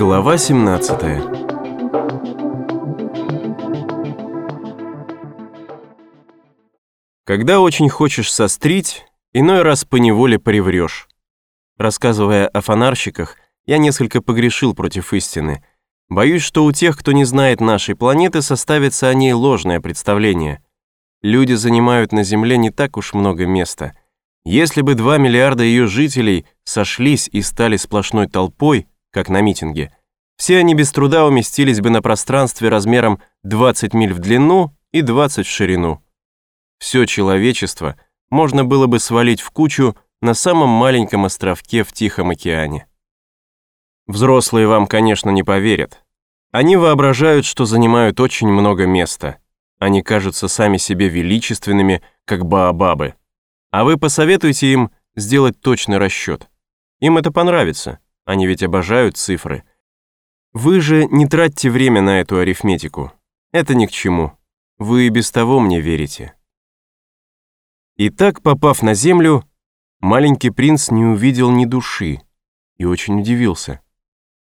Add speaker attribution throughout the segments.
Speaker 1: Глава 17 Когда очень хочешь сострить, иной раз поневоле приврешь. Рассказывая о фонарщиках, я несколько погрешил против истины. Боюсь, что у тех, кто не знает нашей планеты, составится о ней ложное представление. Люди занимают на Земле не так уж много места. Если бы 2 миллиарда ее жителей сошлись и стали сплошной толпой, как на митинге, все они без труда уместились бы на пространстве размером 20 миль в длину и 20 в ширину. Все человечество можно было бы свалить в кучу на самом маленьком островке в Тихом океане. Взрослые вам, конечно, не поверят. Они воображают, что занимают очень много места. Они кажутся сами себе величественными, как баобабы. А вы посоветуйте им сделать точный расчет. Им это понравится, они ведь обожают цифры. Вы же не тратьте время на эту арифметику. Это ни к чему. Вы и без того мне верите. Итак, попав на землю, маленький принц не увидел ни души и очень удивился.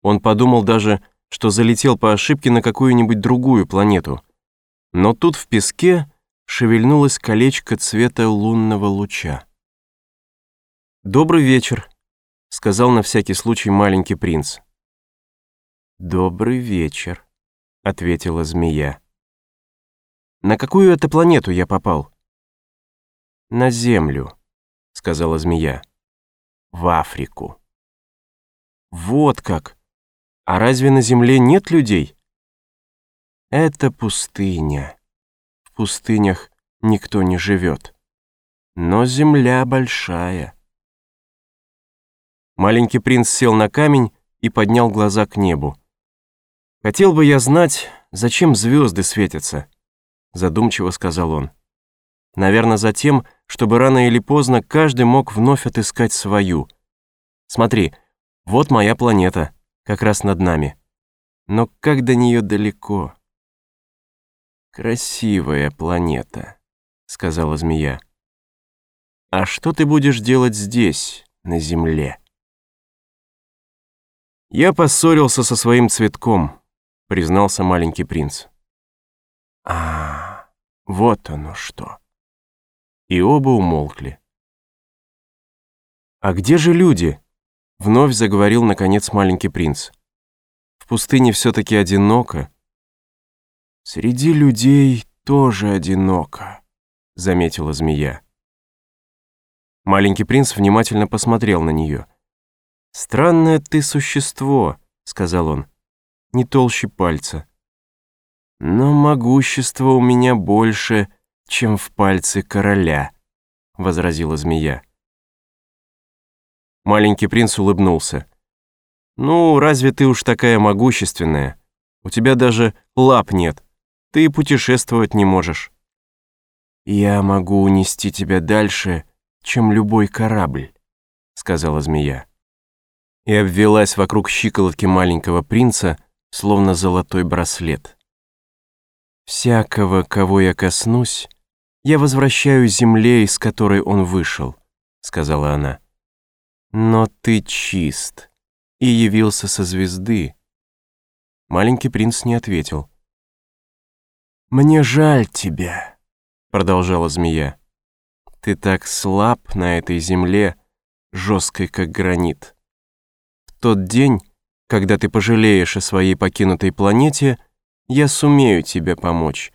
Speaker 1: Он подумал даже, что залетел по ошибке на какую-нибудь другую планету. Но тут в песке шевельнулось колечко цвета лунного луча. «Добрый вечер», — сказал на всякий случай маленький принц. «Добрый вечер», — ответила змея. «На какую это планету я попал?» «На Землю», — сказала змея. «В Африку». «Вот как! А разве на Земле нет людей?» «Это пустыня», пустынях никто не живет. Но земля большая. Маленький принц сел на камень и поднял глаза к небу. «Хотел бы я знать, зачем звезды светятся», задумчиво сказал он. «Наверное, за тем, чтобы рано или поздно каждый мог вновь отыскать свою. Смотри, вот моя планета, как раз над нами. Но как до нее далеко?» «Красивая планета», — сказала змея. «А что ты будешь делать здесь, на Земле?» «Я поссорился со своим цветком», — признался маленький принц. «А, вот оно что!» И оба умолкли. «А где же люди?» — вновь заговорил, наконец, маленький принц. «В пустыне все-таки одиноко, «Среди людей тоже одиноко», — заметила змея. Маленький принц внимательно посмотрел на нее. «Странное ты существо», — сказал он, — «не толще пальца». «Но могущество у меня больше, чем в пальце короля», — возразила змея. Маленький принц улыбнулся. «Ну, разве ты уж такая могущественная? У тебя даже лап нет ты путешествовать не можешь. «Я могу унести тебя дальше, чем любой корабль», — сказала змея. И обвелась вокруг щиколотки маленького принца, словно золотой браслет. «Всякого, кого я коснусь, я возвращаю земле, из которой он вышел», — сказала она. «Но ты чист и явился со звезды». Маленький принц не ответил. «Мне жаль тебя», — продолжала змея. «Ты так слаб на этой земле, жесткой как гранит. Тот день, когда ты пожалеешь о своей покинутой планете, я сумею тебе помочь.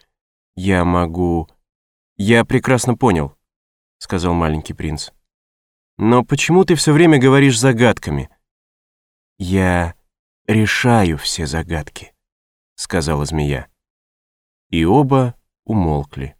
Speaker 1: Я могу...» «Я прекрасно понял», — сказал маленький принц. «Но почему ты все время говоришь загадками?» «Я решаю все загадки», — сказала змея и оба умолкли.